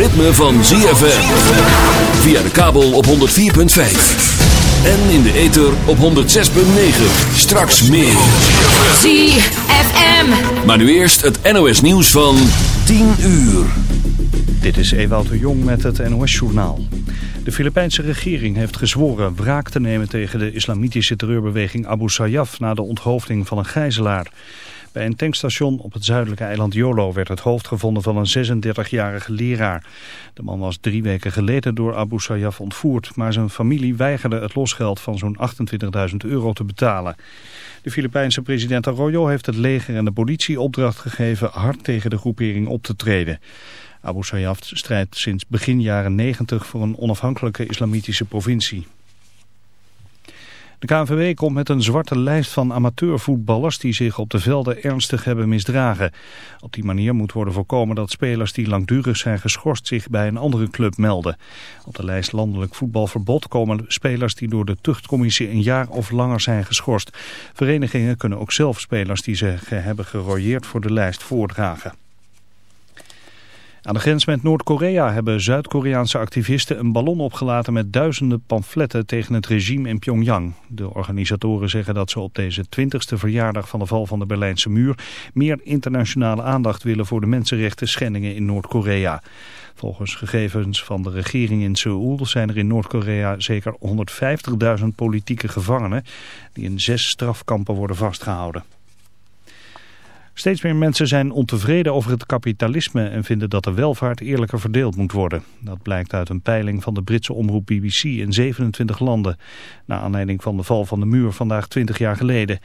ritme van ZFM. Via de kabel op 104.5. En in de ether op 106.9. Straks meer. ZFM. Maar nu eerst het NOS nieuws van 10 uur. Dit is Ewout de Jong met het NOS-journaal. De Filipijnse regering heeft gezworen wraak te nemen tegen de islamitische terreurbeweging Abu Sayyaf na de onthoofding van een gijzelaar. Bij een tankstation op het zuidelijke eiland Jolo werd het hoofd gevonden van een 36-jarige leraar. De man was drie weken geleden door Abu Sayyaf ontvoerd, maar zijn familie weigerde het losgeld van zo'n 28.000 euro te betalen. De Filipijnse president Arroyo heeft het leger en de politie opdracht gegeven hard tegen de groepering op te treden. Abu Sayyaf strijdt sinds begin jaren 90 voor een onafhankelijke islamitische provincie. De KNVB komt met een zwarte lijst van amateurvoetballers die zich op de velden ernstig hebben misdragen. Op die manier moet worden voorkomen dat spelers die langdurig zijn geschorst zich bij een andere club melden. Op de lijst landelijk voetbalverbod komen spelers die door de tuchtcommissie een jaar of langer zijn geschorst. Verenigingen kunnen ook zelf spelers die ze hebben gerooieerd voor de lijst voordragen. Aan de grens met Noord-Korea hebben Zuid-Koreaanse activisten een ballon opgelaten met duizenden pamfletten tegen het regime in Pyongyang. De organisatoren zeggen dat ze op deze 20ste verjaardag van de val van de Berlijnse muur meer internationale aandacht willen voor de mensenrechten schendingen in Noord-Korea. Volgens gegevens van de regering in Seoul zijn er in Noord-Korea zeker 150.000 politieke gevangenen die in zes strafkampen worden vastgehouden. Steeds meer mensen zijn ontevreden over het kapitalisme en vinden dat de welvaart eerlijker verdeeld moet worden. Dat blijkt uit een peiling van de Britse omroep BBC in 27 landen. Na aanleiding van de val van de muur vandaag 20 jaar geleden.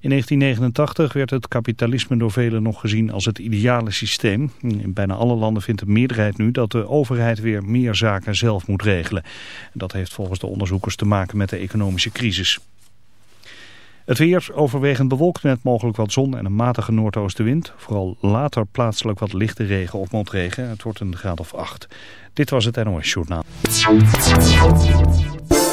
In 1989 werd het kapitalisme door velen nog gezien als het ideale systeem. In bijna alle landen vindt de meerderheid nu dat de overheid weer meer zaken zelf moet regelen. Dat heeft volgens de onderzoekers te maken met de economische crisis. Het weer overwegend bewolkt met mogelijk wat zon en een matige noordoostenwind. Vooral later plaatselijk wat lichte regen of motregen. Het wordt een graad of 8. Dit was het NOS Journaal.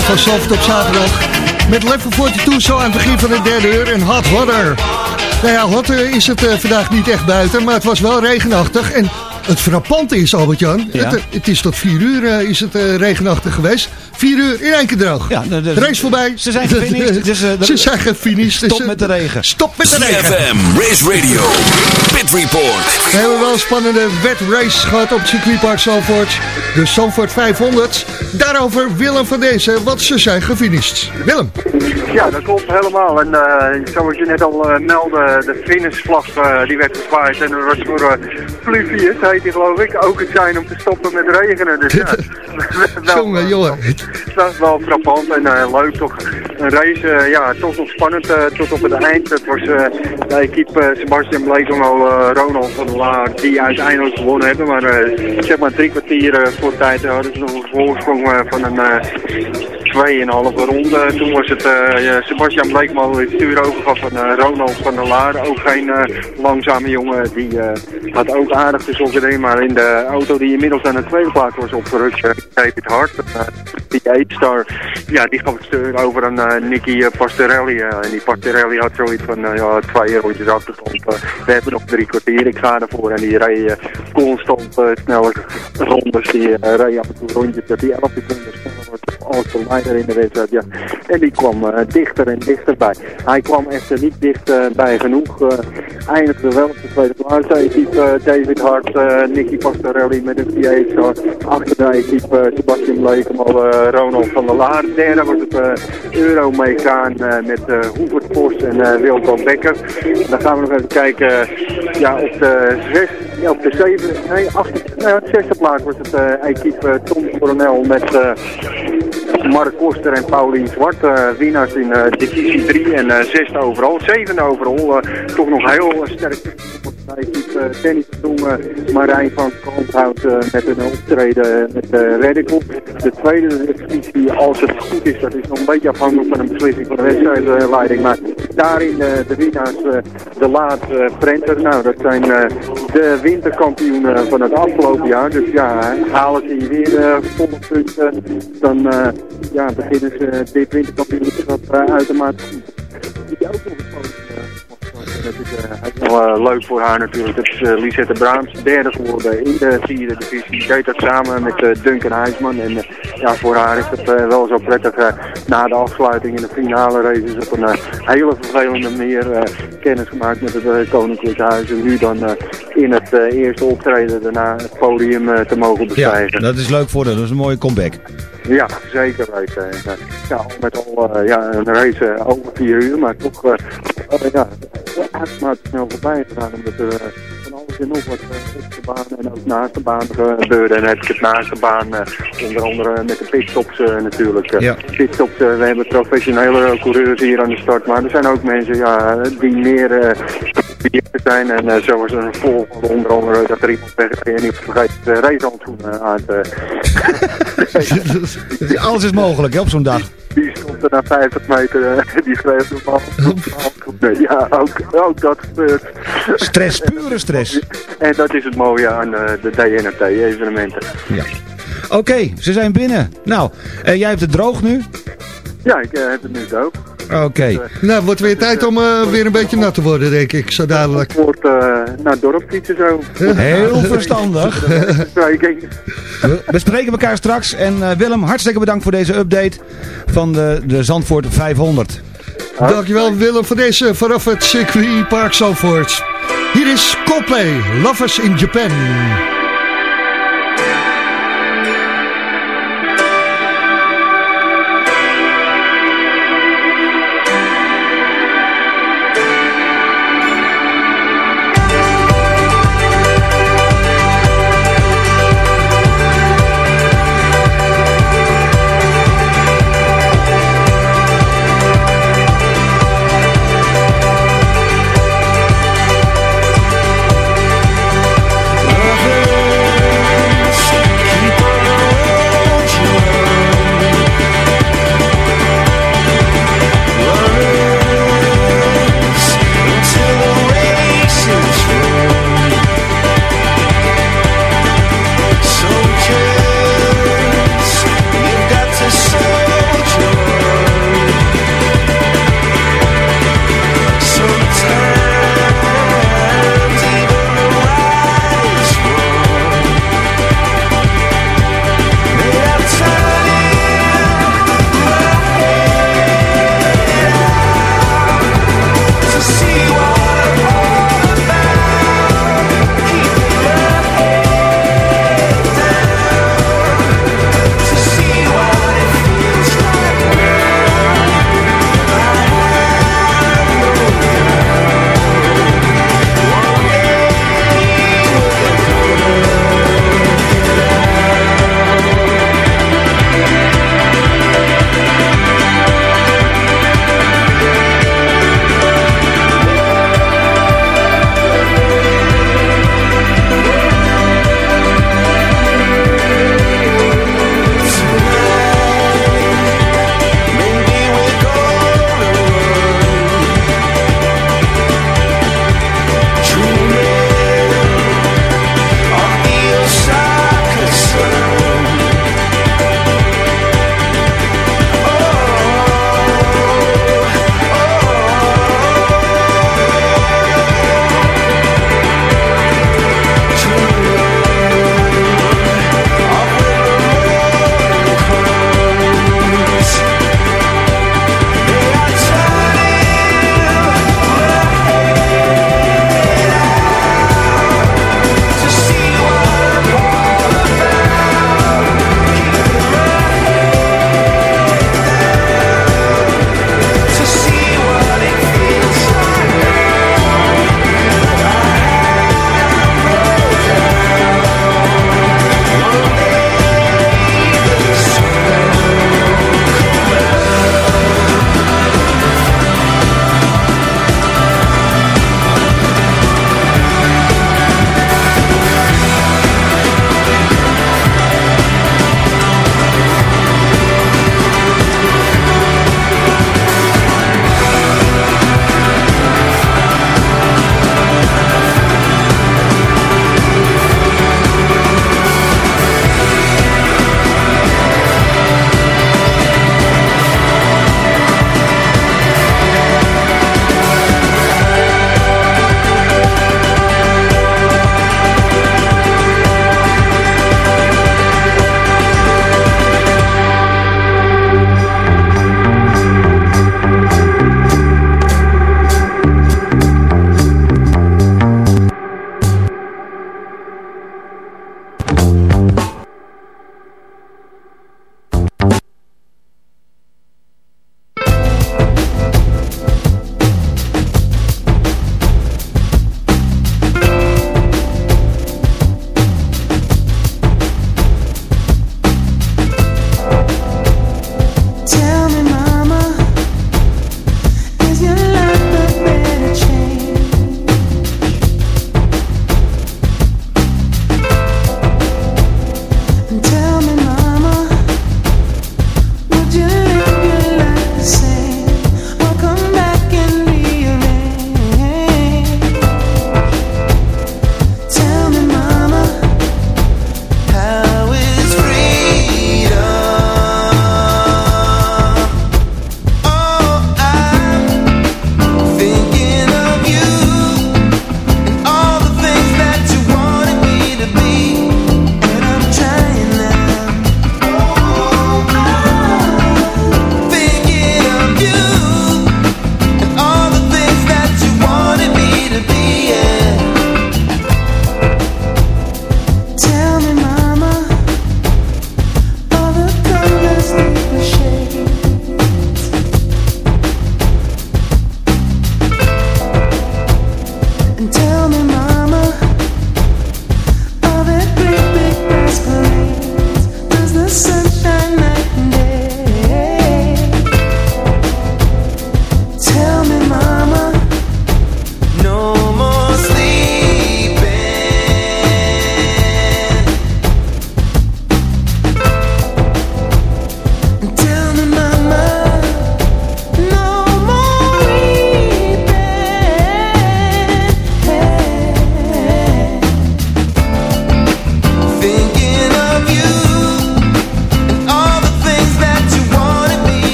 Van Zalvert op zaterdag. Met Level 42 zo aan het begin van het derde uur en hot water. Nou ja, hot is het eh, vandaag niet echt buiten, maar het was wel regenachtig. En het frappante is, Albert-Jan, Ja. het, het is tot 4 uur eh, is het eh, regenachtig geweest. 4 uur in één keer droog. Ja, de- de- de race voorbij. ze zijn gefinished, dus, eh, ze zijn gefinished. Stop dus, met de regen. Stop met de regen. CFM, Race Radio, Pit Report. We hebben wel een spannende wet race gehad op het circuitpark Zandvoort. De Zandvoort 500. Daarover Willem van deze, want ze zijn gefinished. Willem. Ja, dat klopt helemaal. En eh, zoals je net al meldde, de finishvlag die werd gezwaaid. En dat was voor uh, heet die geloof ik, ook het zijn om te stoppen met regenen. Dus ja, Jongen, jongen. dat is wel frappant en eh, leuk toch. Een race, eh, ja, toch nog spannend eh, tot op het eind. Het was eh, de equipe Sebastian Bleekom al Ronald van der Laar die uiteindelijk gewonnen hebben. Maar zeg maar drie kwartier voor tijd hadden ze nog een voorsprong van een... eh, 2,5 ronde. Toen was het Sebastian Bleekman het stuur overgaf van Ronald van der Laar. Ook geen langzame jongen. Die had ook aardig te erin. Maar in de auto die inmiddels aan de tweede plaats was opgerukt, David Hart, die 8-star, ja, die gaf het stuur over aan Nicky uh, Pastorelli. Uh, en die Pastorelli had zoiets van ja, twee rondjes achterstand. We hebben nog drie kwartier, ik ga ervoor. En die reed constant uh, snelle rondes. Die reed af en toe rondjes dat die 11 seconden sneller als de leider in de wedstrijd. Ja. En die kwam uh, dichter en dichterbij. Hij kwam echter niet dichtbij genoeg. Uh, eindigde wel op de tweede plaats. De uh, David Hart, uh, Nicky Pastorelli met een V8 Achter de Sebastian Blekemal, Ronald van der Laar. Derde was het Euromecaan met Hoevert Vos en Wilco Becker. Dan gaan we nog even kijken ja, op de zes, ja, op de zeven, nee, acht, nou, de zesde plaats was het equipe Tom Coronel met Mark Koster en Paulien Zwart. Uh, winnaars in uh, divisie 3 en uh, zesde overal. Zevende overal. toch nog heel sterk. Equipe Danny Verdoen, Marijn van Kalmthout met een optreden met de Radical. De tweede divisie, als het goed is, dat is nog een beetje afhankelijk van een beslissing van de wedstrijdleiding. Maar daarin de winnaars, de Laat Prenter. Nou, dat zijn de winterkampioenen van het afgelopen jaar. Dus ja, halen ze hier weer volle punten, dan ja, beginnen ze dit winterkampioenschap uh, uitermate goed. Die ook dat is uh, wel uh, leuk voor haar natuurlijk. Dat is uh, Lisette Braams, derde geworden in de vierde divisie. Deed dat samen met Duncan Huisman. En ja, voor haar is het wel zo prettig na de afsluiting in de finale races op een hele vervelende manier kennis gemaakt met het Koninklijke Huis. En nu dan in het eerste optreden daarna het podium te mogen bestijgen. Ja, dat is leuk voor haar. Dat is een mooie comeback. Ja, zeker weten. Ja, al met al uh, ja, een race uh, over vier uur, maar toch uh, ja, uitermate snel voorbij gegaan. Omdat er van alles en nog wat op de baan en ook naast de baan gebeurde. En heb ik het naast de baan, onder andere met de pitstops natuurlijk. Ja. Pitstops, we hebben professionele coureurs hier aan de start, maar er zijn ook mensen ja, die meer zijn. En uh, zo was er een volgende onder andere dat er iemand wegreed en ik vergeet de racehandschoenen aan te... Alles is mogelijk hè, op zo'n dag. Die stond er na 50 meter, uh, die schreef de bal. ja, ook, ook dat gebeurt. Stress, pure stress. en dat is het mooie aan uh, de DNRT-evenementen. Ja. Oké, okay, ze zijn binnen. Nou, uh, jij hebt het droog nu? Ja, ik heb het nu droog. Oké. Okay. Nou, wordt weer tijd om uh, weer een beetje nat te worden, denk ik, zo dadelijk. Het wordt uh, naar het dorp fietsen zo. Heel verstandig. We bespreken elkaar straks. En uh, Willem, hartstikke bedankt voor deze update van de, de Zandvoort 500. Dankjewel Willem voor deze vanaf het circuit Park Zandvoort. Hier is Coldplay, Lovers in Japan.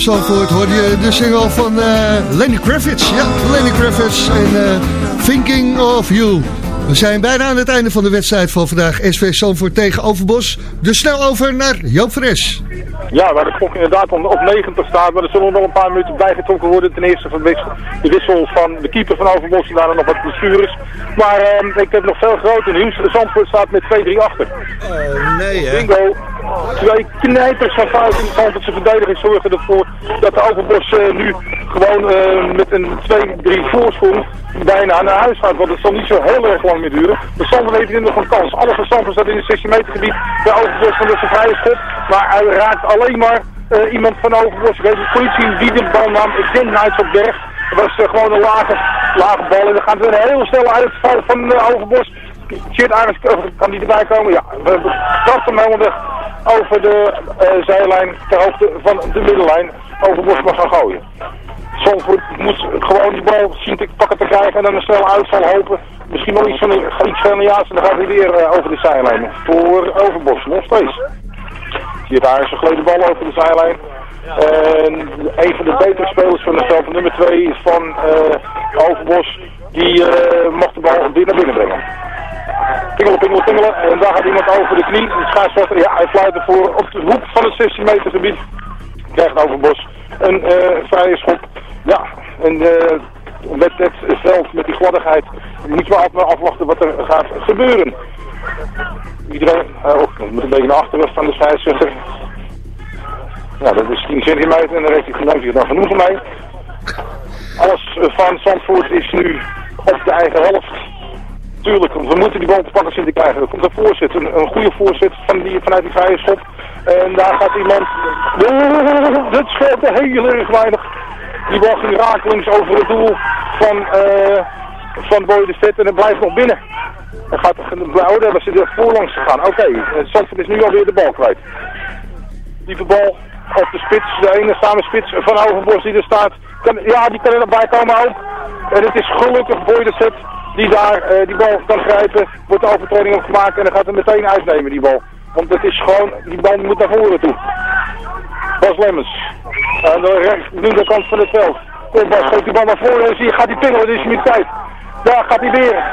Bij CFM Zandvoort hoor je de single van eh, Lenny Kravitz. Ja, Lenny Kravitz en eh, Thinking of You. We zijn bijna aan het einde van de wedstrijd van vandaag. SV Zandvoort tegen Overbos. Dus snel over naar Joop Fres. Ja, waar de klok inderdaad op 90 staat. Maar er zullen nog een paar minuten bijgetrokken worden. Ten eerste van de wissel van de keeper van Overbos. Die waren nog wat blessures. Maar ehm, ik heb nog veel groter nieuws. Zandvoort staat met 2-3 achter. nee hè. Bingo. Twee knijpers van fout in de Zandvoortse verdediging zorgen ervoor dat de Overbos eh, nu gewoon eh, met een 2-3 voorsprong bijna naar huis gaat. Want het zal niet zo heel erg lang meer duren. De Zandvoort heeft hier nog een kans. Alles van Zandvoort staat in het 16 meter gebied. De Overbos van de vrije schot. Maar hij raakt alleen maar eh, iemand van Overbos. Ik weet niet politie wie de bal nam. Ik denk Nijtsopberg. Het was gewoon een lage, lage bal. En dan gaat het heel snel uit van, van eh, Overbos. Shit, Arends, kan die erbij komen? Ja, we hem helemaal weg over de eh, zijlijn ter hoogte van de middenlijn. Overbos mag gaan gooien. Zandvoort moet gewoon die bal zien te pakken te krijgen en dan een snelle uitval hopen. Misschien wel iets van een, iets van een en dan gaat hij weer eh, over de zijlijn. Voor Overbos, nog steeds. Hier daar is een geleden bal over de zijlijn. En een van de betere spelers van het veld, nummer 2, is van eh, Overbos. Die eh, mocht de bal weer naar binnen brengen. Pingelen, pingelen, pingelen. En daar gaat iemand over de knie. De scheidsrechter, ja, hij fluit ervoor op de hoek van het 16 meter gebied. Krijgt Overbos een eh, vrije schop. Ja, en eh, met het veld, met die gladdigheid, moet je maar af- afwachten wat er gaat gebeuren. Iedereen, uh, oh, ik moet een beetje naar achteren van de scheidsrechter. Ja, dat is 10 centimeter en dan heeft hij hij dan genoegen mee. Alles eh, van Zandvoort is nu op de eigen helft. Tuurlijk, we moeten die bal te pakken zien krijgen. Er komt een voorzet, een, goede voorzet van die, vanuit die vrije schop. En daar gaat iemand... Dat scheelt heel erg weinig. Die bal ging rakelings over het doel van, eh van Boy de Vet en het blijft nog binnen. En gaat oh, daar hebben ze er voorlangs gegaan. Oké, okay, Zandvoort is nu alweer de bal kwijt. Die bal op de spits, de ene samen spits van Overbos die er staat. Kan, ja, die kan er nog bij komen ook. En het is gelukkig Boy de Vet die daar eh, die bal kan grijpen. Wordt de overtreding op gemaakt en dan gaat hem meteen uitnemen die bal. Want het is gewoon, die bal moet naar voren toe. Bas Lemmens. Aan de linkerkant van het veld. Kom Bas, die bal naar voren en zie je, gaat die pingelen, dit is niet tijd. Daar gaat hij weer.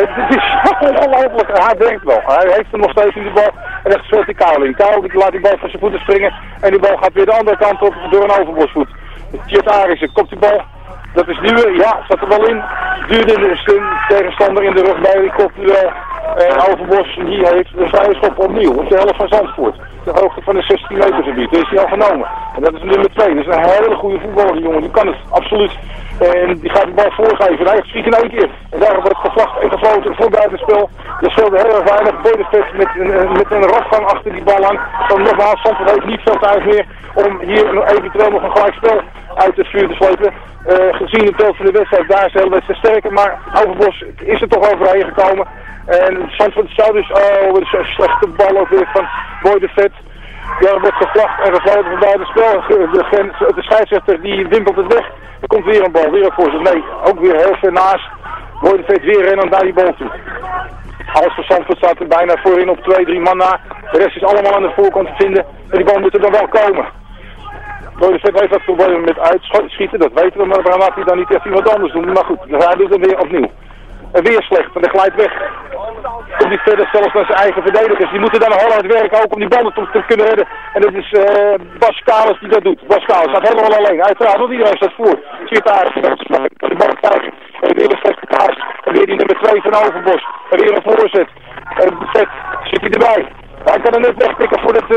Het, is ongelooflijk. Hij werkt wel. Hij heeft hem nog steeds in die bal. En dan speelt die Kuil in. Kuil die laat die bal van zijn voeten springen. En die bal gaat weer de andere kant op door een overbosvoet. Tjet Arissen komt die bal. Dat is nu, ja, zat er wel in. Duurde de tegenstander in de rug bij die kopduel. En Overbos, die heeft de vrije schop opnieuw. Op de helft van Zandvoort. De hoogte van de 16 meter gebied. Daar is hij al genomen. En dat is nummer 2. Dat is een hele goede voetballer, die jongen. Die kan het absoluut. En die gaat de bal voorgeven. Hij schiet in één keer. En daar wordt gevlacht en gefloten voor buitenspel. Er speelde heel erg weinig. Boydefit met een, met een rafgang achter die bal aan. Dan nogmaals, Zandvoort heeft niet veel tijd meer om hier eventueel nog een gelijk spel uit het vuur te slepen. Eh, gezien het beeld van de wedstrijd, daar is de hele wedstrijd sterker. Maar Overbos is er toch overheen gekomen. En Zandvoort zou dus, oh, wat een slechte bal ook weer van Boydefit. Ja, er wordt gevlacht en gefloten van spel. De, grens- de scheidsrechter die wimpelt het weg. Er komt weer een bal, weer een voorzet. Nee, ook weer heel ver naast. Boydefit weer rennen naar die bal toe. Alles voor Zandvoort staat er bijna voorin op 2-3 man na. De rest is allemaal aan de voorkant te vinden. En die bal moet er dan wel komen. Boydefit heeft dat probleem met uitschieten, dat weten we. Maar waarom laat hij dan niet echt iemand anders doen? Maar goed, hij doet het weer opnieuw. En weer slecht, en hij glijdt weg. Komt hij verder zelfs naar zijn eigen verdedigers. Die moeten dan heel hard werken ook om die ballen te, kunnen redden. En dat is eh Bas Kalis die dat doet. Bas Kalis staat helemaal alleen. Uiteraard, want iedereen staat voor. Zit daar, de bal. En weer een slechte kaas. En weer die nummer 2 van Overbos. En weer een voorzet. En zet, zit hij erbij. Hij kan er net wegpikken voordat eh,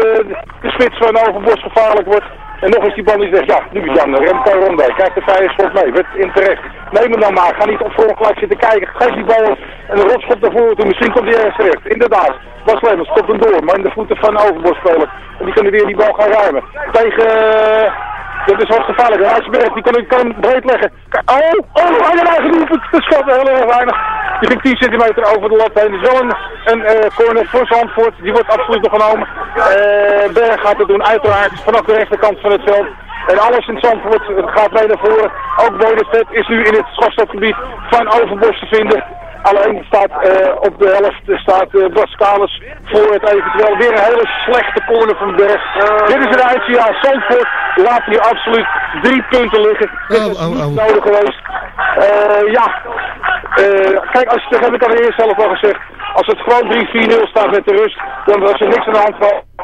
de spits van Overbos gevaarlijk wordt. En nog eens die bal niet weg. Ja, nu is Jan Remco Ronde. Kijk de vrije schot mee. Werd in terecht. Neem hem dan maar. Ga niet op voorgelijk zitten kijken. Geef die bal en een rotschop naar voren toe. Misschien komt hij ergens terecht. Inderdaad. Bas Lemmers stopt hem door. Maar in de voeten van spelen. En die kunnen weer die bal gaan ruimen. Tegen... eh, dat is wat gevaarlijk. Rijsberg, die kan, hem- breed leggen. Oh, oh, hij heeft eigen doelpunt. Schat heel erg weinig. Die ging 10 centimeter over de lat heen. Is wel een, een eh, corner voor Zandvoort. Die wordt absoluut nog genomen. Eh, Berg gaat het doen, uiteraard. Vanaf de rechterkant van het veld. En alles in Zandvoort gaat mee naar voren. Ook Bodenstedt is nu in het strafstofgebied van Overbos te vinden. Alleen staat eh, op de helft staat eh, Bas Kalis voor het eventueel weer een hele slechte corner van Berg. Dit is het uitsignaal. Zandvoort laat hier absoluut drie punten liggen. Dit is niet nodig geweest. Eh, ja, Eh, kijk, als, dat heb ik al eerst zelf al gezegd. Als het gewoon 3-4-0 staat met de rust, dan was er niks aan de hand.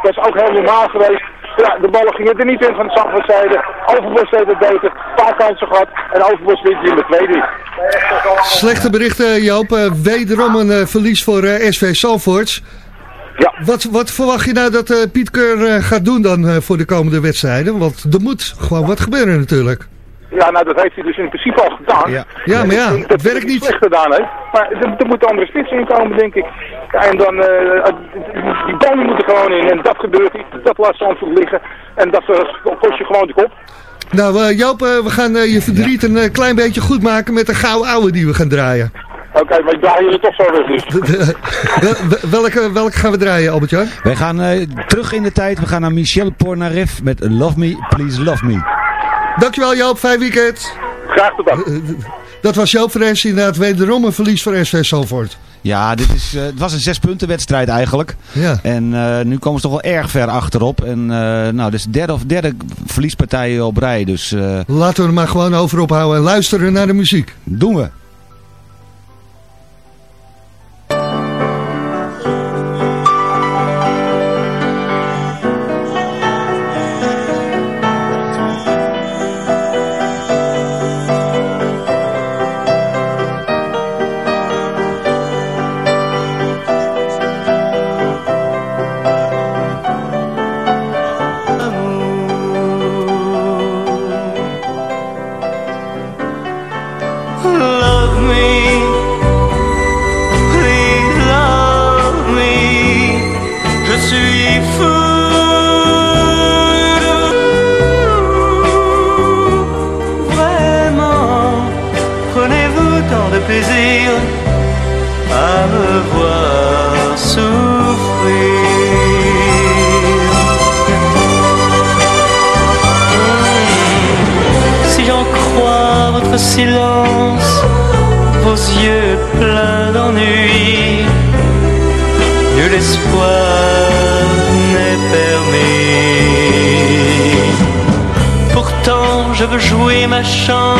Dat is ook heel normaal geweest. Ja, de ballen gingen er niet in van de Zandvoortzijde. Overbos deed het beter. Een paar kansen gehad. En Overbos wint hier met 2-3. Slechte berichten, Joop. Eh, wederom een eh, verlies voor eh, SV Salvoorts. Ja. Wat, wat verwacht je nou dat Piet Keur gaat doen dan voor de komende wedstrijden? Want er moet gewoon wat gebeuren natuurlijk. Ja, nou dat heeft hij dus in principe al gedaan. Ja. Ja, maar ja, dat het werkt hij niet. slecht gedaan heeft. Maar er, er moeten andere spitsen in komen, denk ik. En dan, eh, die ballen moeten gewoon in. En dat gebeurt niet. Dat laat Zandvoort liggen. En dat eh, kost je gewoon de kop. Nou eh, Joop, we gaan je verdriet een klein beetje goed maken met een gouden ouwe die we gaan draaien. Oké, maar ik draai jullie toch zo weg dus. Wel- welke, welke gaan we draaien, Albert-Jan? Wij gaan terug in de tijd. We gaan naar Michel Pornareff met Love Me, Please Love Me. Dankjewel Joop, fijn weekend. Graag gedaan. Dat was Joop Fres, inderdaad wederom een verlies voor SV Salvoort. Ja, dit is, eh, het was een zespuntenwedstrijd eigenlijk. Ja. En eh, nu komen ze toch wel erg ver achterop. En eh, nou, dit is de derde of derde verliespartij op rij. Dus eh, Laten we er maar gewoon over ophouden en luisteren naar de muziek. doen we. Chance,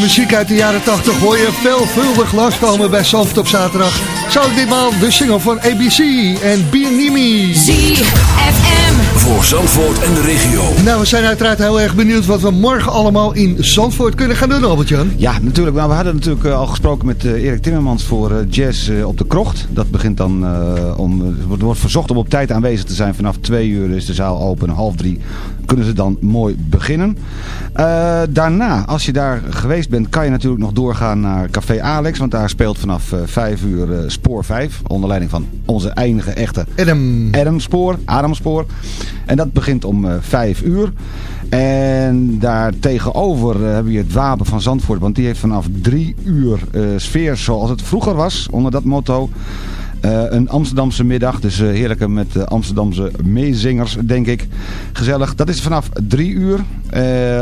muziek uit de jaren 80 hoor je veelvuldig langskomen bij Zandvoort op zaterdag. Zo ditmaal de single van ABC en Bienimi. ZFM. Voor Zandvoort en de regio. Nou, we zijn uiteraard heel erg benieuwd wat we morgen allemaal in Zandvoort kunnen gaan doen, Albert-Jan. Ja, natuurlijk. Nou, we hadden natuurlijk eh, al gesproken met eh, Erik Timmermans voor eh, Jazz op de Krocht. Dat begint dan eh, om... Er wordt- verzocht om op tijd aanwezig te zijn. Vanaf twee uur is de zaal open. Half drie kunnen ze dan mooi beginnen. Eh, daarna, als je daar geweest bent, kan je natuurlijk nog doorgaan naar Café Alex. Want daar speelt vanaf vijf uur eh, Spoor 5. Onder leiding van onze enige echte Adam. Adam Spoor. Adam Spoor. En dat begint om eh, vijf uur. En daar tegenover eh, hebben we het Wapen van Zandvoort. Want die heeft vanaf drie uur eh, sfeer zoals het vroeger was. Onder dat motto. Een Amsterdamse middag, dus eh, heerlijke met eh, Amsterdamse meezingers, denk ik. Gezellig. Dat is vanaf drie uur.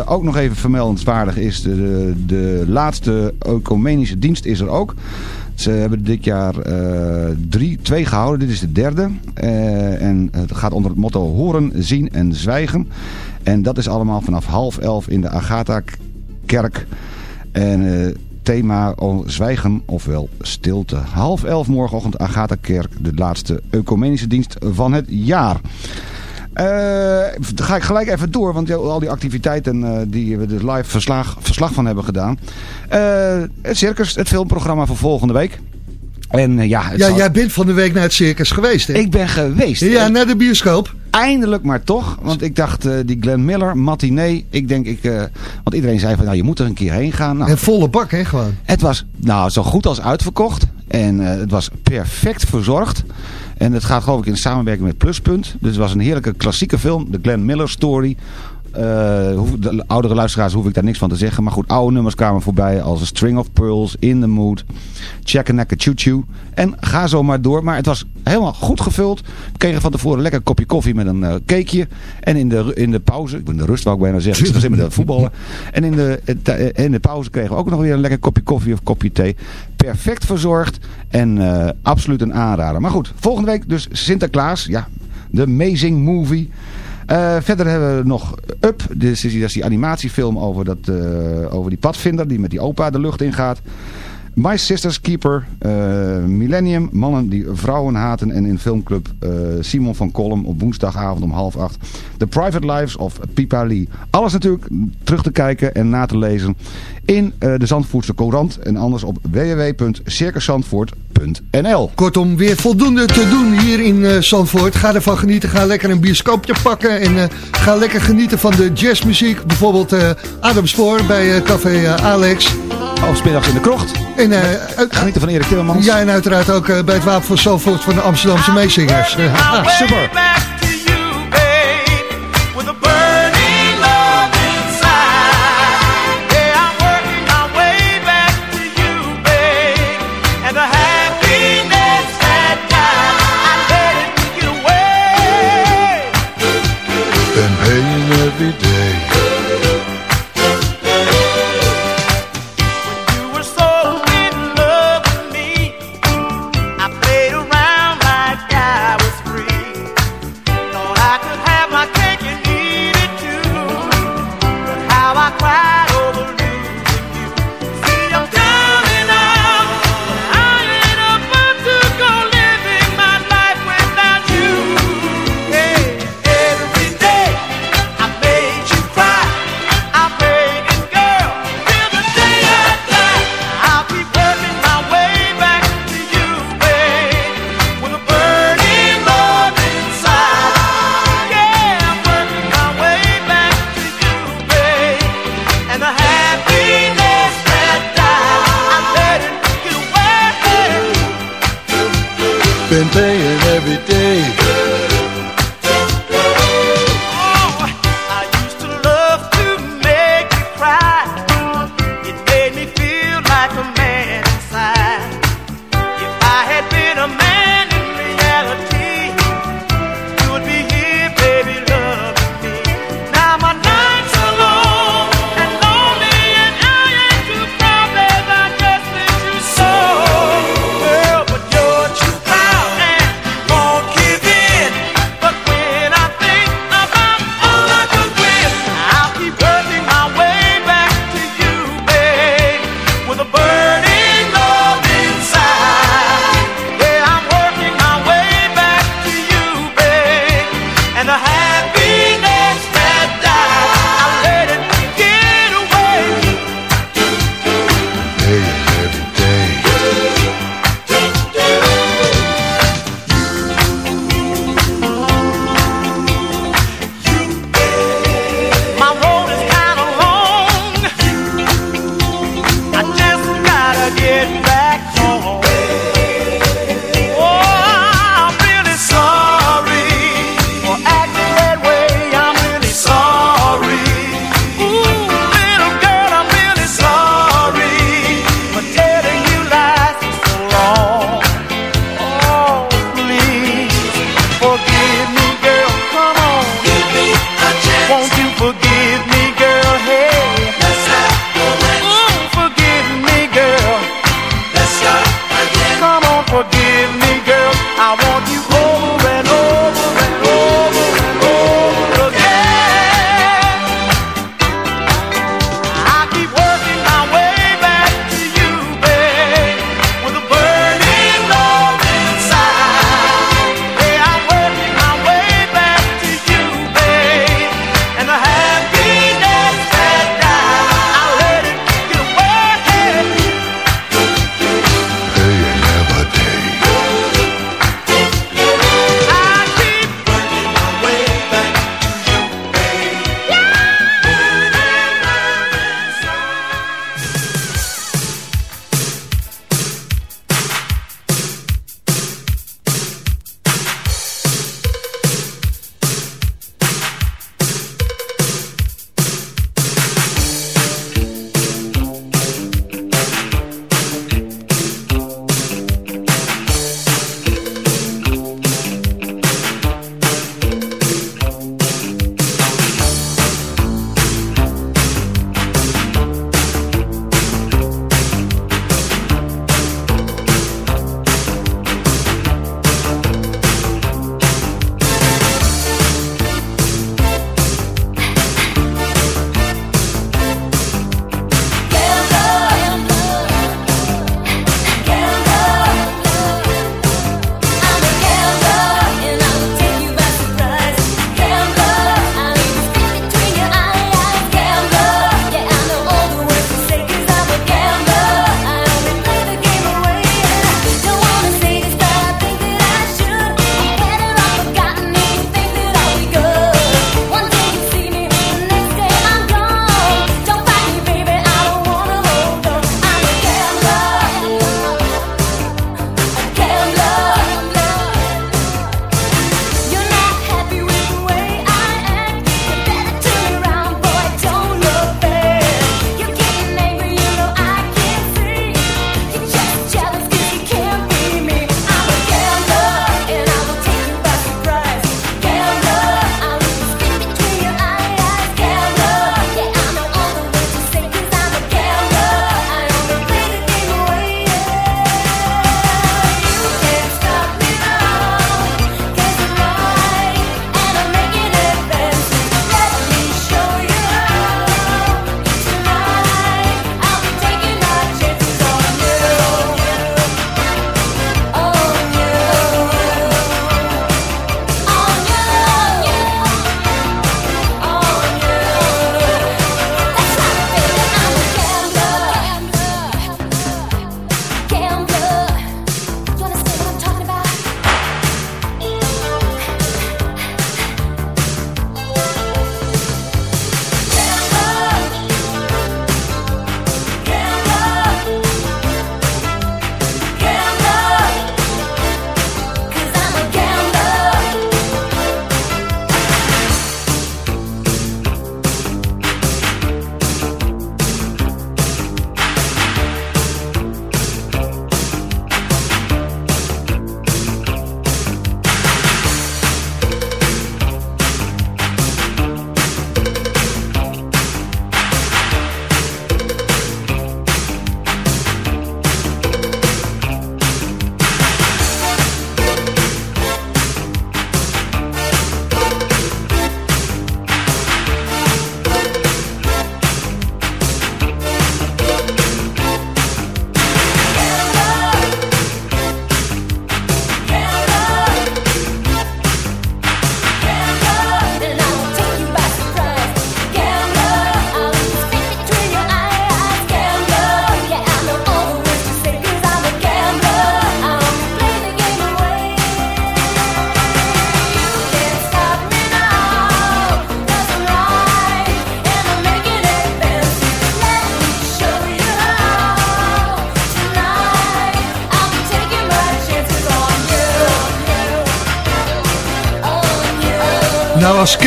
Ook nog even vermeldenswaardig is de, de, de laatste ecumenische dienst is er ook. Ze hebben dit jaar eh, drie, twee gehouden. Dit is de derde. Eh, en het gaat onder het motto horen, zien en zwijgen. En dat is allemaal vanaf half elf in de Agatha-kerk. En eh, thema oh, zwijgen ofwel stilte. Half elf morgenochtend Agatha-kerk. De laatste ecumenische dienst van het jaar. Eh, ga ik gelijk even door, want al die activiteiten eh, die we dus live verslag, verslag van hebben gedaan. Eh, het circus, het filmprogramma voor volgende week. En ja, Ja, zal- jij bent van de week naar het circus geweest, hè? ik ben geweest. Ja, En naar de bioscoop. Eindelijk maar toch, want ik dacht die Glenn Miller, matinee, ik denk ik, want iedereen zei van nou je moet er een keer heen gaan. Nou, En volle bak, hè, gewoon. het was nou zo goed als uitverkocht. En het was perfect verzorgd. En het gaat geloof ik in samenwerking met Pluspunt. Dus was een heerlijke klassieke film. De Glenn Miller story. Eh, hoef- de oudere luisteraars hoef ik daar niks van te zeggen. Maar goed, oude nummers kwamen voorbij als A String of Pearls, In the Mood, Check a Choo Choo. En ga zo maar door. Maar het was helemaal goed gevuld. We kregen van tevoren een lekker kopje koffie met een eh, cakeje. En in de, in de pauze, ik ben de rust wou ik bijna zeggen. Ik zit met de voetballen. En in de, eh, in de pauze kregen we ook nog weer een lekker kopje koffie of kopje thee. Perfect verzorgd. En absoluut een aanrader. Maar goed, volgende week dus Sinterklaas. Ja, de Amazing Movie. Eh, verder hebben we nog Up. Dit is, is die animatiefilm over, dat, eh, over die padvinder die met die opa de lucht ingaat. My Sister's Keeper, eh, Millennium, mannen die vrouwen haten en in filmclub Simon van Kolm op woensdagavond om half acht. The Private Lives of Pipa Lee. Alles natuurlijk terug te kijken en na te lezen in eh, de Zandvoortse Courant en anders op www.circuszandvoort.nl Kortom, weer voldoende te doen hier in eh, Zandvoort. Ga ervan genieten. Ga lekker een bioscoopje pakken. En eh, ga lekker genieten van de jazzmuziek. Bijvoorbeeld eh Adam Spoor bij eh, Café Alex. Oh, smiddags in de krocht. En, eh, Genieten van Erik Timmermans. ja, en uiteraard ook bij het Wapen van Zandvoort van de Amsterdamse meezingers. Super. it.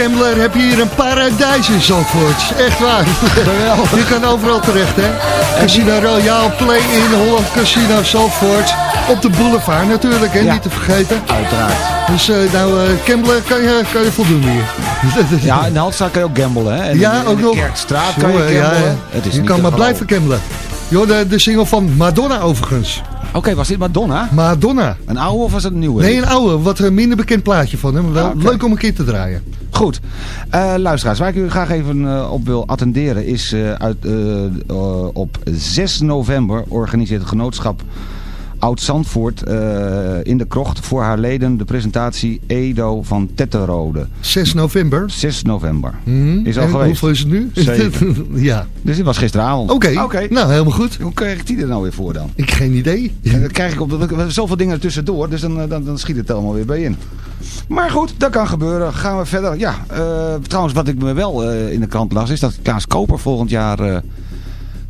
Kembler heb je hier een paradijs in Zandvoort. Echt waar. Je kan overal terecht, hè. Casino Royale, Play-in, Holland Casino Zandvoort. Op de boulevard natuurlijk, hè. Ja. Niet te vergeten. Uiteraard. Dus eh, nou, Kembler kan je, kan je voldoen hier. Ja, in de Haltstraat kan je ook gamblen, hè? En ja, in, ook in nog. Kerkstraat kan je Jongen, gamblen. ja. Het is je niet kan maar blijven gamblen. Joh, de, de single van Madonna overigens. Oké, was dit Madonna? Madonna. Een oude of was het een nieuwe? Nee, een oude, wat een minder bekend plaatje van hem. Wel Ah, leuk om een keer te draaien. Goed. Eh, luisteraars, waar ik u graag even eh, op wil attenderen is eh, uit, op 6 november organiseert het genootschap Oud-Zandvoort eh, in de krocht voor haar leden de presentatie Edo van Tetterode. 6 november. 6 november. Mhm. Is al En geweest. Hoeveel is het nu? Ja. Dus dit was gisteravond. Oké, nou helemaal goed. Hoe krijg ik die er nou weer voor dan? Ik geen idee. En dan krijg ik op, we hebben zoveel dingen ertussendoor, dus dan, eh, dan, dan schiet het allemaal weer bij in. Maar goed, dat kan gebeuren. Gaan we verder. Ja, eh, trouwens, wat ik me wel in de krant las, is dat Klaas Koper volgend jaar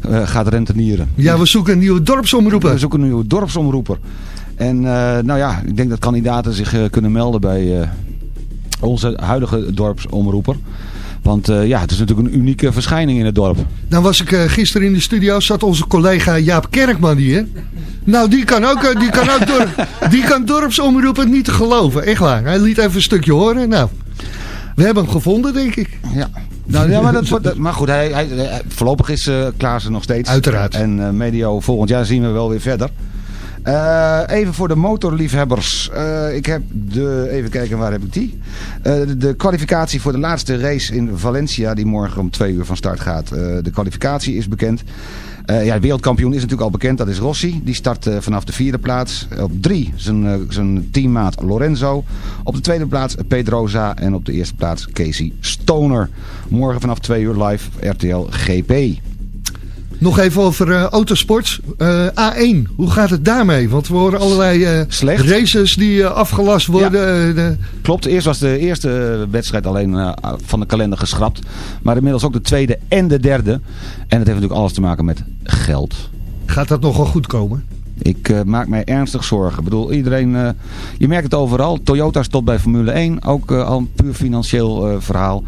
eh, gaat rentenieren. Ja, we zoeken een nieuwe dorpsomroeper. We zoeken een nieuwe dorpsomroeper. En eh, nou ja, ik denk dat kandidaten zich eh, kunnen melden bij onze huidige dorpsomroeper. Want ja, het is natuurlijk een unieke verschijning in het dorp. Nou was ik eh, gisteren in de studio, zat onze collega Jaap Kerkman hier. Nou, die kan ook, die kan ook dorp, die kan dorpsomroepen niet te geloven. Echt waar. Hij liet even een stukje horen. Nou, we hebben hem gevonden, denk ik. Ja. Nou, ja, maar, dat, wordt- dat- maar goed, hij, hij, hij- voorlopig is eh Klaas er nog steeds. Uiteraard. En eh, medio volgend jaar zien we wel weer verder. Eh, even voor de motorliefhebbers. Ik heb de, even kijken, waar heb ik die? De, de kwalificatie voor de laatste race in Valencia, die morgen om twee uur van start gaat. De kwalificatie is bekend. Eh, ja, wereldkampioen is natuurlijk al bekend, dat is Rossi. Die start eh, vanaf de vierde plaats. Op drie zijn, eh, zijn teammaat Lorenzo. Op de tweede plaats Pedroza. En op de eerste plaats Casey Stoner. Morgen vanaf twee uur live RTL GP. Nog even over eh, autosport. Eh, A1, hoe gaat het daarmee? Want we horen allerlei eh, races die afgelast worden. De- Klopt, eerst was de eerste wedstrijd alleen van de kalender geschrapt. Maar inmiddels ook de tweede en de derde. En dat heeft natuurlijk alles te maken met geld. gaat dat nog wel goed komen? Ik maak mij ernstig zorgen. Ik bedoel, iedereen, je merkt het overal. Toyota stopt bij Formule 1. Ook al een puur financieel verhaal.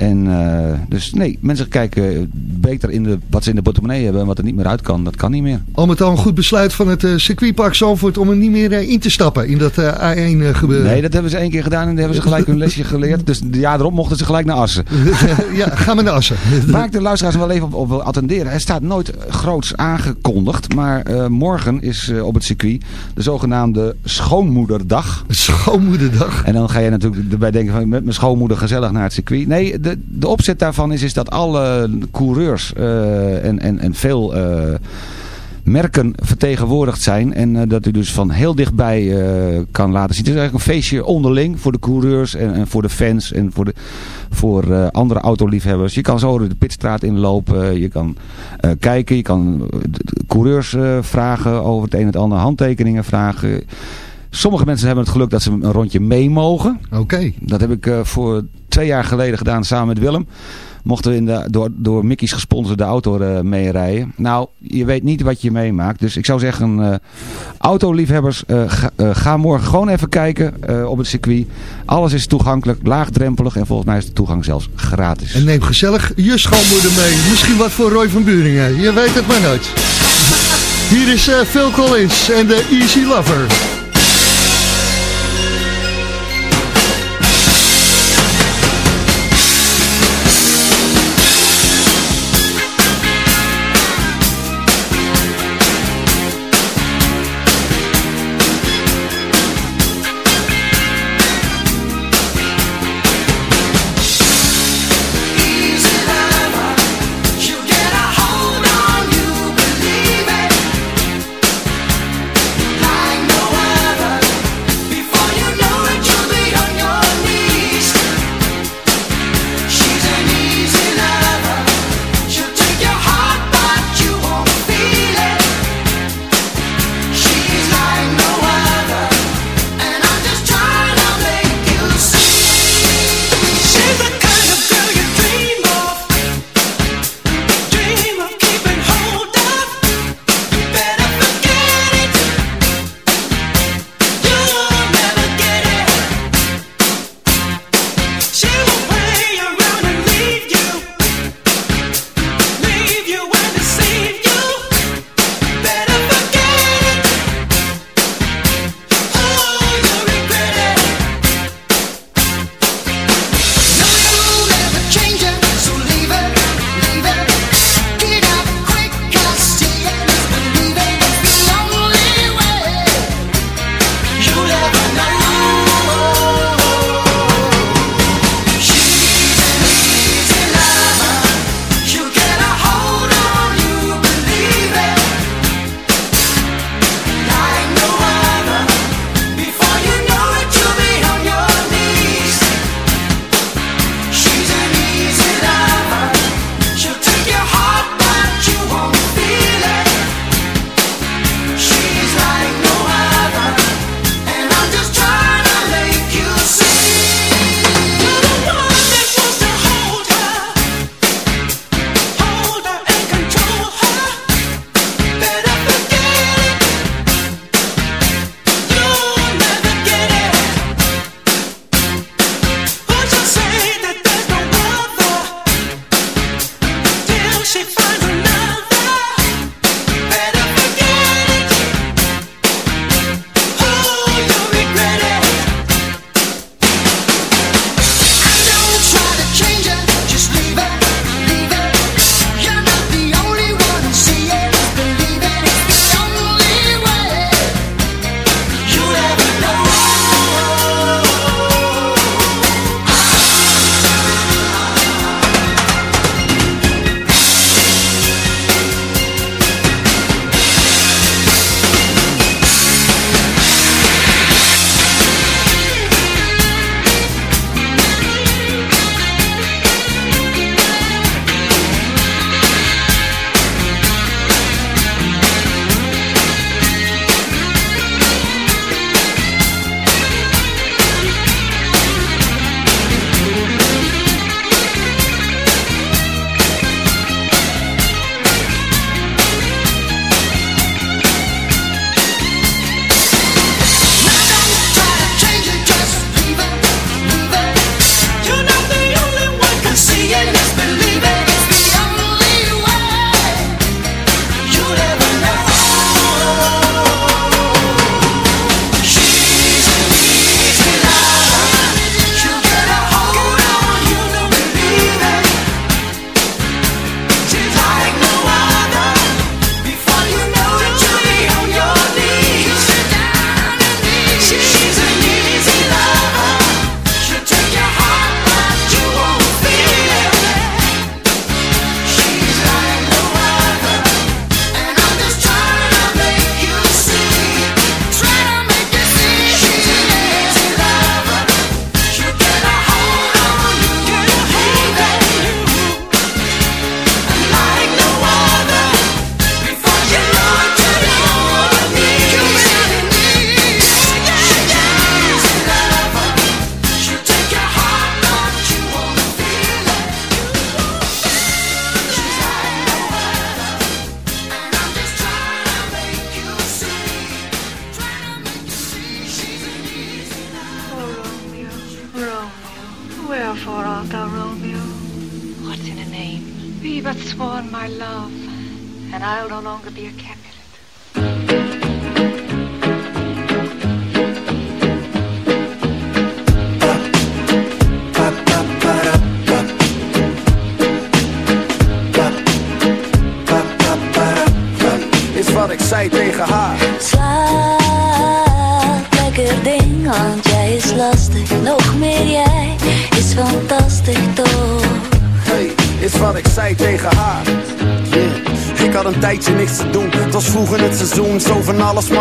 En eh, dus nee, mensen kijken beter in de, wat ze in de portemonnee hebben en wat er niet meer uit kan. Dat kan niet meer. Al met al een goed besluit van het eh, circuitpark Zandvoort om er niet meer eh, in te stappen in dat eh, A1 gebeuren. Nee, dat hebben ze één keer gedaan en daar hebben ze gelijk hun lesje geleerd. Dus het jaar erop mochten ze gelijk naar Assen. ja, ga maar naar Assen. Waar ik de luisteraars wel even op, op wil attenderen. Het staat nooit groots aangekondigd. Maar morgen is op het circuit de zogenaamde Schoonmoederdag. Schoonmoederdag. En dan ga je natuurlijk erbij denken van met mijn schoonmoeder gezellig naar het circuit. Nee, de, de opzet daarvan is, is dat alle coureurs eh, en, en, en veel... eh, merken vertegenwoordigd zijn. En eh, dat u dus van heel dichtbij kan laten zien. Het is eigenlijk een feestje onderling voor de coureurs en, voor de fans en voor, de, voor eh, andere autoliefhebbers. Je kan zo de pitstraat inlopen. je kan kijken. Je kan de- coureurs vragen over het een en het ander. Handtekeningen vragen. Sommige mensen hebben het geluk dat ze een rondje mee mogen. Oké. Dat heb ik eh, voor twee jaar geleden gedaan samen met Willem. Mochten we in de door, door Mickey's gesponsorde auto eh, meerijden. Nou, je weet niet wat je meemaakt. Dus ik zou zeggen, eh autoliefhebbers, ga, ga morgen gewoon even kijken op het circuit. Alles is toegankelijk, laagdrempelig en volgens mij is de toegang zelfs gratis. En neem gezellig je schoonmoeder mee. Misschien wat voor Roy van Buringen. Je weet het maar nooit. Hier is Phil Collins en de Easy Lover.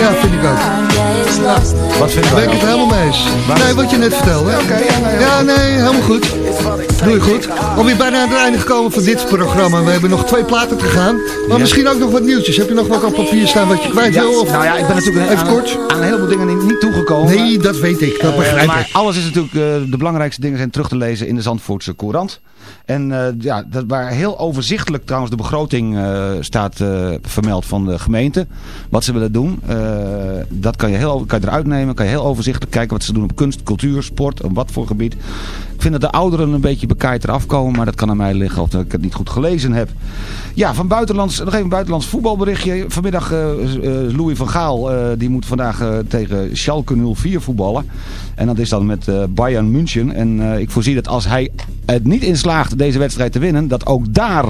Ja, vind ik ook. Wat vind je Ben ik het helemaal mee eens. Nee, wat je net vertelde. Ja, nee, helemaal goed. Doe je goed. Alweer bijna aan het einde gekomen van dit programma. We hebben nog twee platen te gaan. Maar Ja. misschien ook nog wat nieuwtjes. Heb je nog wat op papier staan wat je kwijt wil? Of... nou ja, ik ben natuurlijk Even aan, kort. aan een heleboel dingen niet- toegekomen. Nee, dat weet ik. Dat Eh, begrijp maar ik. alles is natuurlijk, eh, de belangrijkste dingen zijn terug te lezen in de Zandvoortse Courant. En eh, ja, dat, waar heel overzichtelijk trouwens de begroting staat vermeld van de gemeente. Wat ze willen doen. Eh, dat kan je, heel, kan je eruit nemen. Kan je heel overzichtelijk kijken wat ze doen op kunst, cultuur, sport. En wat voor gebied. Ik vind dat de ouderen een beetje bekaaid eraf komen. Maar dat kan aan mij liggen of dat ik het niet goed gelezen heb. Ja, van buitenlands, nog even een buitenlands voetbalberichtje. Vanmiddag eh, Louis van Gaal. eh, die moet vandaag tegen Schalke 04 voetballen. En dat is dan met Bayern München. En ik voorzie dat als hij het niet inslaagt deze wedstrijd te winnen... dat ook daar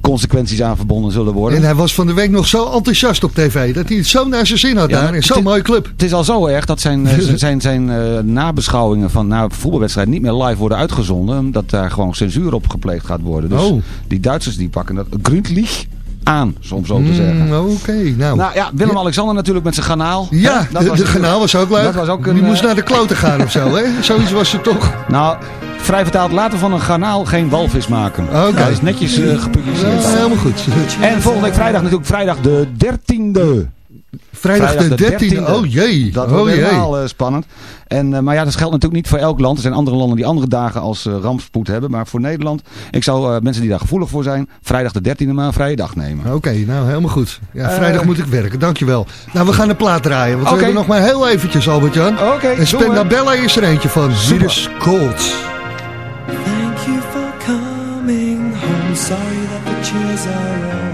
consequenties aan verbonden zullen worden. En hij was van de week nog zo enthousiast op tv. Dat hij het zo naar zijn zin had Ja, daar. En zo'n mooie club. Het is al zo erg dat zijn, zijn, zijn, zijn nabeschouwingen van na voetbalwedstrijden niet meer live worden uitgezonden. Omdat daar gewoon censuur op gepleegd gaat worden. Dus Oh. die Duitsers die pakken dat gründlich aan, om zo te zeggen. Mm, Oké, nou. Nou ja, Willem-Alexander natuurlijk met zijn kanaal. Ja, dat was de kanaal was ook leuk. Dat was ook een, Die moest eh, naar de kloten gaan of zo, hè? Zoiets was het toch? Nou, vrij vertaald, laten we van een garnaal geen walvis maken. Oké. Dat is netjes eh, gepubliceerd. Ja, helemaal goed. En volgende week vrijdag natuurlijk vrijdag de 13e. Vrijdag de 13e. Oh jee. Dat Oh wordt jee. helemaal eh, spannend. En, eh, maar ja, dat geldt natuurlijk niet voor elk land. Er zijn andere landen die andere dagen als eh, rampspoed hebben. Maar voor Nederland, ik zou eh, mensen die daar gevoelig voor zijn, vrijdag de 13e maar een vrije dag nemen. Oké, nou helemaal goed. Ja, vrijdag moet ik werken, dankjewel. Nou, we gaan een plaat draaien, want Oké. we hebben nog maar heel eventjes, Albert-Jan. Oké, en Spendabella is er eentje van. Is Cold. Thank you for coming home. Sorry that the chairs are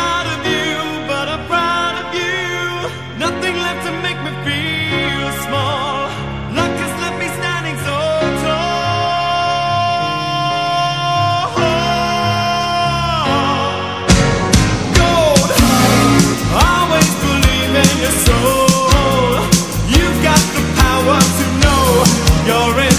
you're in.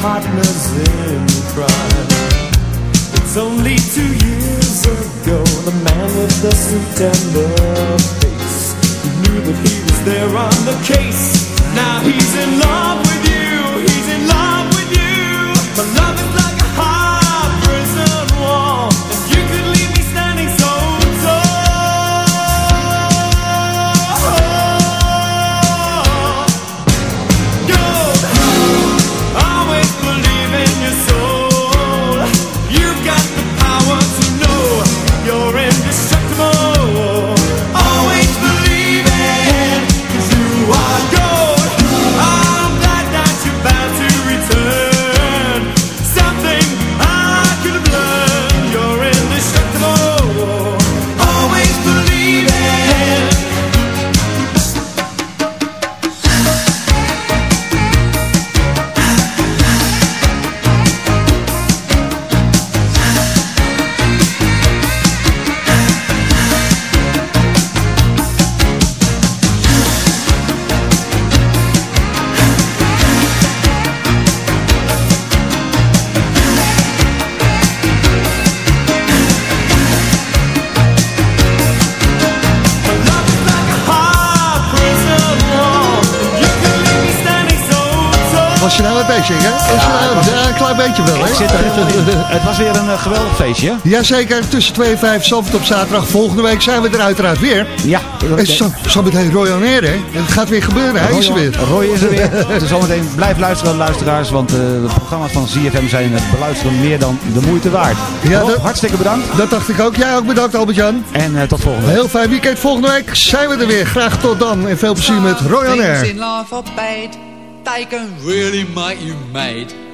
Partners in crime. It's only two years ago, the man with the the face. Knew that he was there on the case? Was weer een eh, geweldig feestje. Jazeker, tussen 2 en 5, Zalvert op zaterdag. Volgende week zijn we er uiteraard weer. Ja. En zo, zo meteen Roy Air, hè? En het gaat weer gebeuren, hij is er weer. Roy is er weer. Dus zometeen blijf luisteren, luisteraars. Want eh, de programma's van ZFM zijn het beluisteren meer dan de moeite waard. Ja, Rob, dat- hartstikke bedankt. Dat dacht ik ook. Jij ook bedankt, Albert-Jan. En eh, tot volgende week. heel fijn weekend. Volgende week zijn we er weer. Graag tot dan. En veel plezier met Roy Things Air. in life are bad, they can really make you mad.